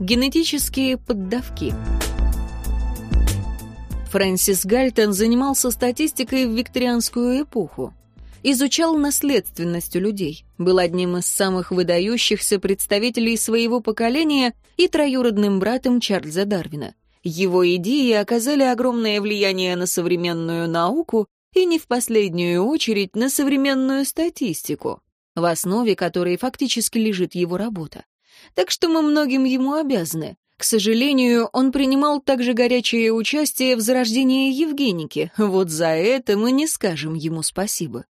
Генетические поддавки. Фрэнсис Гальтон занимался статистикой в викторианскую эпоху. Изучал наследственность у людей, был одним из самых выдающихся представителей своего поколения и троюродным братом Чарльза Дарвина. Его идеи оказали огромное влияние на современную науку и не в последнюю очередь на современную статистику, в основе которой фактически лежит его работа так что мы многим ему обязаны. К сожалению, он принимал также горячее участие в зарождении Евгеники, вот за это мы не скажем ему спасибо.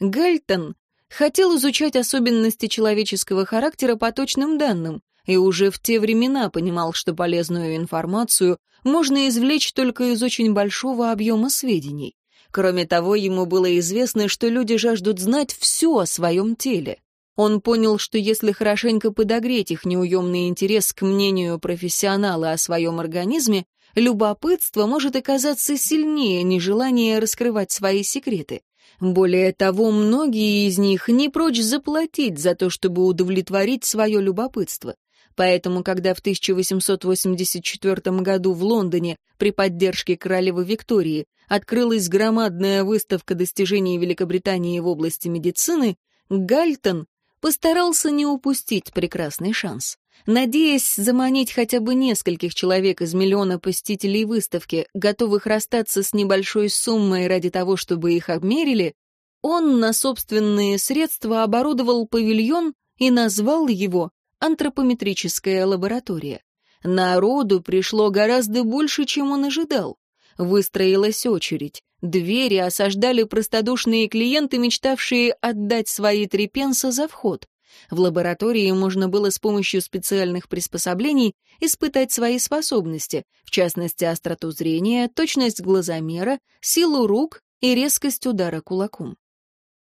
Гальтон хотел изучать особенности человеческого характера по точным данным, и уже в те времена понимал, что полезную информацию можно извлечь только из очень большого объема сведений. Кроме того, ему было известно, что люди жаждут знать все о своем теле. Он понял, что если хорошенько подогреть их неуемный интерес к мнению профессионала о своем организме, любопытство может оказаться сильнее нежелания раскрывать свои секреты. Более того, многие из них не прочь заплатить за то, чтобы удовлетворить свое любопытство. Поэтому, когда в 1884 году в Лондоне при поддержке королевы Виктории открылась громадная выставка достижений Великобритании в области медицины, Гальтон постарался не упустить прекрасный шанс. Надеясь заманить хотя бы нескольких человек из миллиона посетителей выставки, готовых расстаться с небольшой суммой ради того, чтобы их обмерили, он на собственные средства оборудовал павильон и назвал его «Антропометрическая лаборатория». Народу пришло гораздо больше, чем он ожидал. Выстроилась очередь. Двери осаждали простодушные клиенты, мечтавшие отдать свои три пенса за вход. В лаборатории можно было с помощью специальных приспособлений испытать свои способности, в частности, остроту зрения, точность глазомера, силу рук и резкость удара кулаком.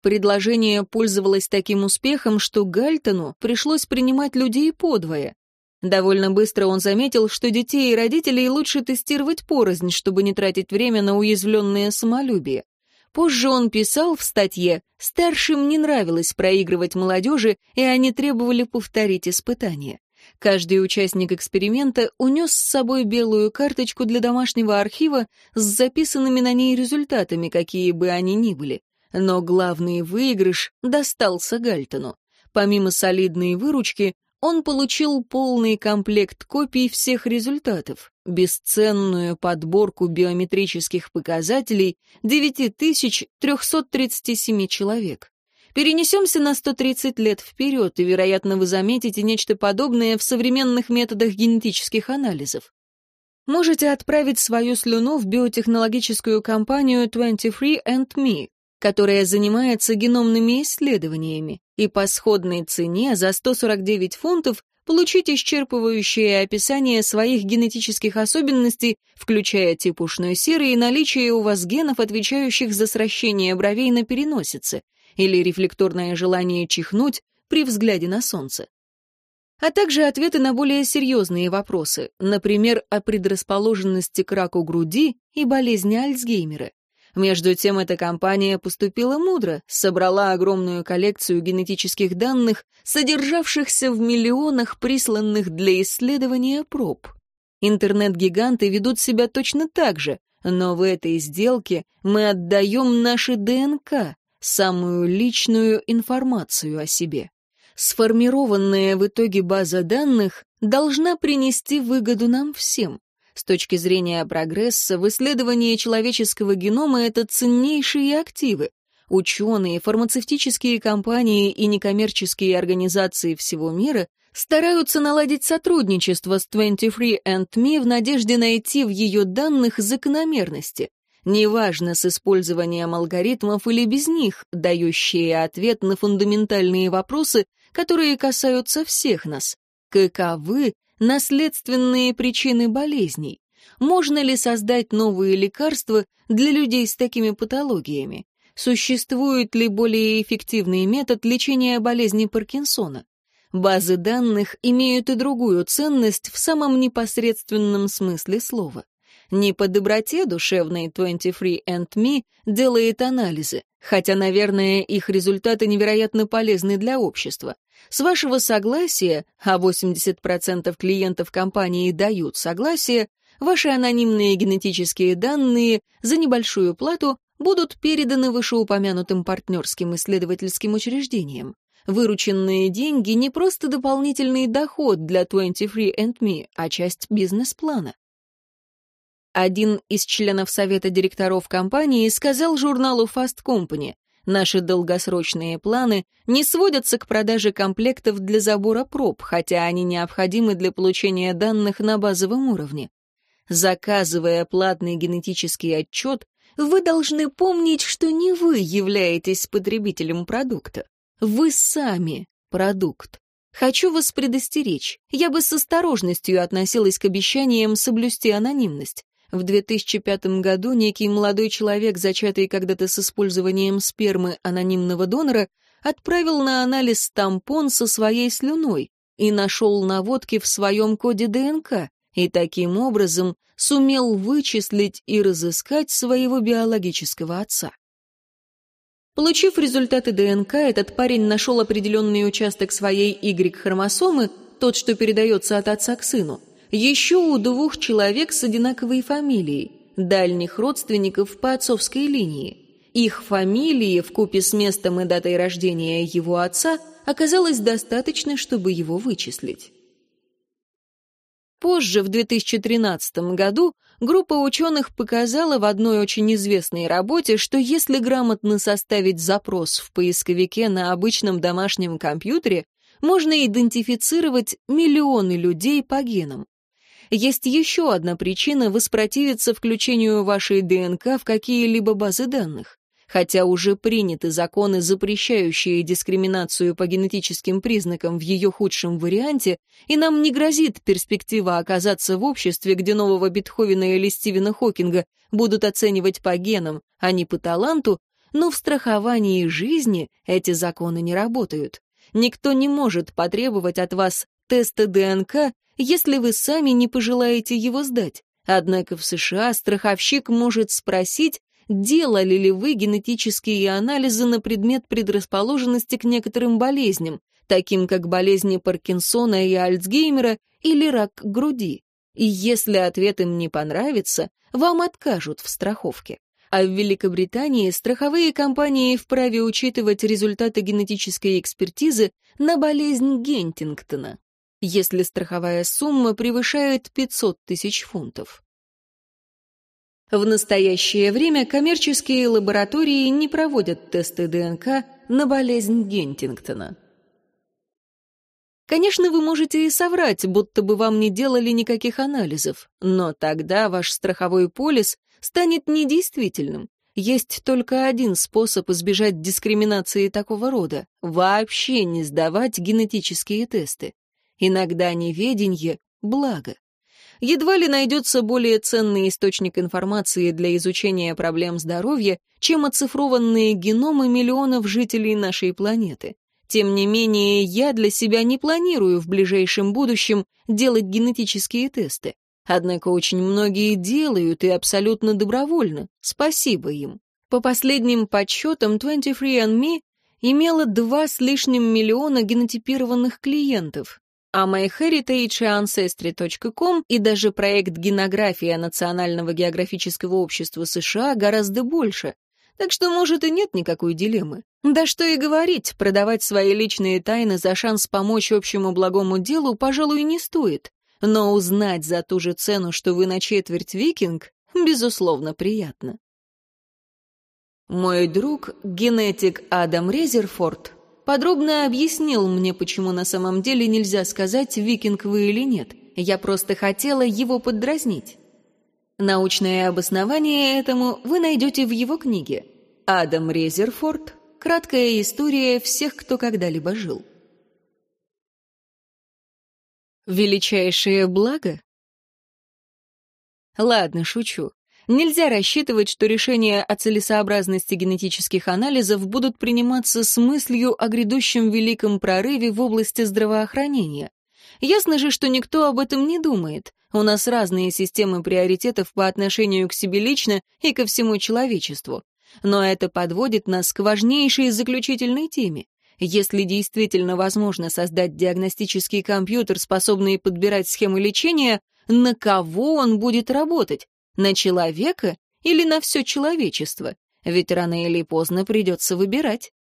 Предложение пользовалось таким успехом, что Гальтону пришлось принимать людей подвое. Довольно быстро он заметил, что детей и родителей лучше тестировать порознь, чтобы не тратить время на уязвленное самолюбие. Позже он писал в статье, старшим не нравилось проигрывать молодежи, и они требовали повторить испытание. Каждый участник эксперимента унес с собой белую карточку для домашнего архива с записанными на ней результатами, какие бы они ни были. Но главный выигрыш достался Гальтону. Помимо солидной выручки, он получил полный комплект копий всех результатов, бесценную подборку биометрических показателей 9337 человек. Перенесемся на 130 лет вперед, и, вероятно, вы заметите нечто подобное в современных методах генетических анализов. Можете отправить свою слюну в биотехнологическую компанию 23andMe, которая занимается геномными исследованиями, и по сходной цене за 149 фунтов получить исчерпывающее описание своих генетических особенностей, включая тип ушной серы и наличие у вас генов, отвечающих за сращение бровей на переносице, или рефлекторное желание чихнуть при взгляде на солнце. А также ответы на более серьезные вопросы, например, о предрасположенности к раку груди и болезни Альцгеймера. Между тем, эта компания поступила мудро, собрала огромную коллекцию генетических данных, содержавшихся в миллионах присланных для исследования проб. Интернет-гиганты ведут себя точно так же, но в этой сделке мы отдаем наши ДНК, самую личную информацию о себе. Сформированная в итоге база данных должна принести выгоду нам всем. С точки зрения прогресса, в исследовании человеческого генома это ценнейшие активы. Ученые, фармацевтические компании и некоммерческие организации всего мира стараются наладить сотрудничество с 23andMe в надежде найти в ее данных закономерности. Неважно, с использованием алгоритмов или без них, дающие ответ на фундаментальные вопросы, которые касаются всех нас. Каковы наследственные причины болезней. Можно ли создать новые лекарства для людей с такими патологиями? Существует ли более эффективный метод лечения болезни Паркинсона? Базы данных имеют и другую ценность в самом непосредственном смысле слова. Не по доброте душевной 23andMe делает анализы, хотя, наверное, их результаты невероятно полезны для общества. С вашего согласия, а 80% клиентов компании дают согласие, ваши анонимные генетические данные за небольшую плату будут переданы вышеупомянутым партнерским исследовательским учреждениям. Вырученные деньги не просто дополнительный доход для 23andMe, а часть бизнес-плана. Один из членов совета директоров компании сказал журналу Fast Company, Наши долгосрочные планы не сводятся к продаже комплектов для забора проб, хотя они необходимы для получения данных на базовом уровне. Заказывая платный генетический отчет, вы должны помнить, что не вы являетесь потребителем продукта. Вы сами продукт. Хочу вас предостеречь. Я бы с осторожностью относилась к обещаниям соблюсти анонимность. В 2005 году некий молодой человек, зачатый когда-то с использованием спермы анонимного донора, отправил на анализ тампон со своей слюной и нашел наводки в своем коде ДНК, и таким образом сумел вычислить и разыскать своего биологического отца. Получив результаты ДНК, этот парень нашел определенный участок своей Y-хромосомы, тот, что передается от отца к сыну, еще у двух человек с одинаковой фамилией, дальних родственников по отцовской линии. Их фамилии вкупе с местом и датой рождения его отца оказалось достаточно, чтобы его вычислить. Позже, в 2013 году, группа ученых показала в одной очень известной работе, что если грамотно составить запрос в поисковике на обычном домашнем компьютере, можно идентифицировать миллионы людей по генам. Есть еще одна причина воспротивиться включению вашей ДНК в какие-либо базы данных. Хотя уже приняты законы, запрещающие дискриминацию по генетическим признакам в ее худшем варианте, и нам не грозит перспектива оказаться в обществе, где нового Бетховена или Стивена Хокинга будут оценивать по генам, а не по таланту, но в страховании жизни эти законы не работают. Никто не может потребовать от вас теста ДНК если вы сами не пожелаете его сдать. Однако в США страховщик может спросить, делали ли вы генетические анализы на предмет предрасположенности к некоторым болезням, таким как болезни Паркинсона и Альцгеймера или рак груди. И если ответ им не понравится, вам откажут в страховке. А в Великобритании страховые компании вправе учитывать результаты генетической экспертизы на болезнь Гентингтона если страховая сумма превышает 500 тысяч фунтов. В настоящее время коммерческие лаборатории не проводят тесты ДНК на болезнь Гентингтона. Конечно, вы можете и соврать, будто бы вам не делали никаких анализов, но тогда ваш страховой полис станет недействительным. Есть только один способ избежать дискриминации такого рода — вообще не сдавать генетические тесты. Иногда неведенье — благо. Едва ли найдется более ценный источник информации для изучения проблем здоровья, чем оцифрованные геномы миллионов жителей нашей планеты. Тем не менее, я для себя не планирую в ближайшем будущем делать генетические тесты. Однако очень многие делают и абсолютно добровольно. Спасибо им. По последним подсчетам 23andMe имела два с лишним миллиона генотипированных клиентов, а MyHeritage и Ancestry.com и даже проект «Генография Национального географического общества США» гораздо больше. Так что, может, и нет никакой дилеммы. Да что и говорить, продавать свои личные тайны за шанс помочь общему благому делу, пожалуй, не стоит. Но узнать за ту же цену, что вы на четверть викинг, безусловно, приятно. Мой друг, генетик Адам Резерфорд, подробно объяснил мне, почему на самом деле нельзя сказать, викинг вы или нет. Я просто хотела его поддразнить. Научное обоснование этому вы найдете в его книге «Адам Резерфорд. Краткая история всех, кто когда-либо жил». Величайшее благо? Ладно, шучу. Нельзя рассчитывать, что решения о целесообразности генетических анализов будут приниматься с мыслью о грядущем великом прорыве в области здравоохранения. Ясно же, что никто об этом не думает. У нас разные системы приоритетов по отношению к себе лично и ко всему человечеству. Но это подводит нас к важнейшей заключительной теме. Если действительно возможно создать диагностический компьютер, способный подбирать схемы лечения, на кого он будет работать? На человека или на все человечество? Ведь рано или поздно придется выбирать.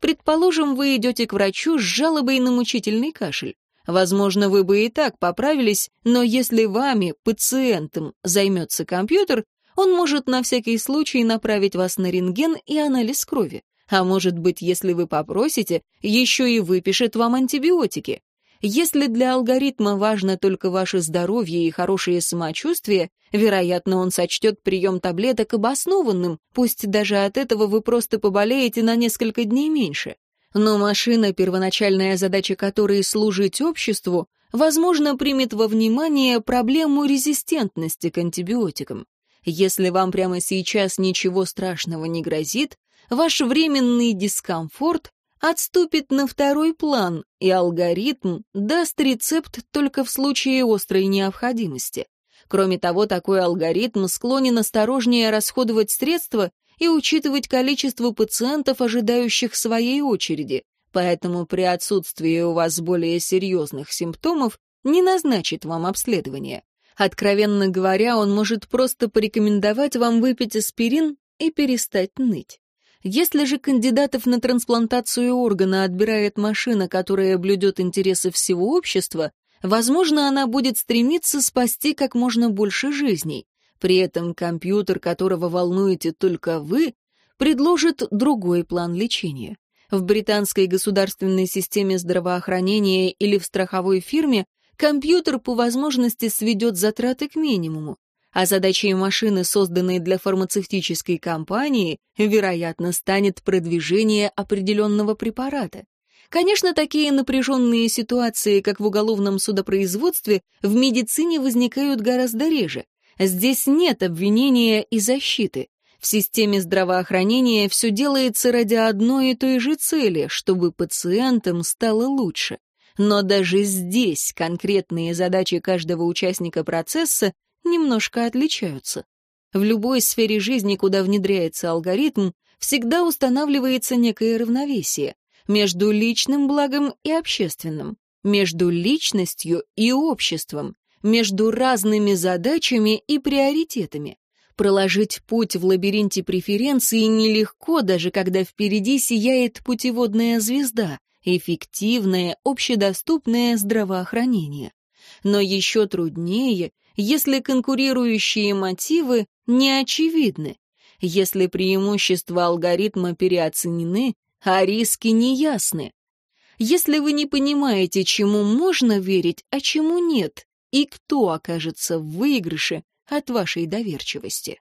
Предположим, вы идете к врачу с жалобой на мучительный кашель. Возможно, вы бы и так поправились, но если вами, пациентом, займется компьютер, он может на всякий случай направить вас на рентген и анализ крови. А может быть, если вы попросите, еще и выпишет вам антибиотики. Если для алгоритма важно только ваше здоровье и хорошее самочувствие, вероятно, он сочтет прием таблеток обоснованным, пусть даже от этого вы просто поболеете на несколько дней меньше. Но машина, первоначальная задача которой служить обществу, возможно, примет во внимание проблему резистентности к антибиотикам. Если вам прямо сейчас ничего страшного не грозит, ваш временный дискомфорт отступит на второй план, и алгоритм даст рецепт только в случае острой необходимости. Кроме того, такой алгоритм склонен осторожнее расходовать средства и учитывать количество пациентов, ожидающих своей очереди, поэтому при отсутствии у вас более серьезных симптомов не назначит вам обследование. Откровенно говоря, он может просто порекомендовать вам выпить аспирин и перестать ныть. Если же кандидатов на трансплантацию органа отбирает машина, которая блюдет интересы всего общества, возможно, она будет стремиться спасти как можно больше жизней. При этом компьютер, которого волнуете только вы, предложит другой план лечения. В британской государственной системе здравоохранения или в страховой фирме компьютер по возможности сведет затраты к минимуму, а задачей машины, созданной для фармацевтической компании, вероятно, станет продвижение определенного препарата. Конечно, такие напряженные ситуации, как в уголовном судопроизводстве, в медицине возникают гораздо реже. Здесь нет обвинения и защиты. В системе здравоохранения все делается ради одной и той же цели, чтобы пациентам стало лучше. Но даже здесь конкретные задачи каждого участника процесса немножко отличаются. В любой сфере жизни, куда внедряется алгоритм, всегда устанавливается некое равновесие между личным благом и общественным, между личностью и обществом, между разными задачами и приоритетами. Проложить путь в лабиринте преференций нелегко, даже когда впереди сияет путеводная звезда, эффективное, общедоступное здравоохранение. Но еще труднее, если конкурирующие мотивы не очевидны, если преимущества алгоритма переоценены, а риски неясны. Если вы не понимаете, чему можно верить, а чему нет, и кто окажется в выигрыше от вашей доверчивости.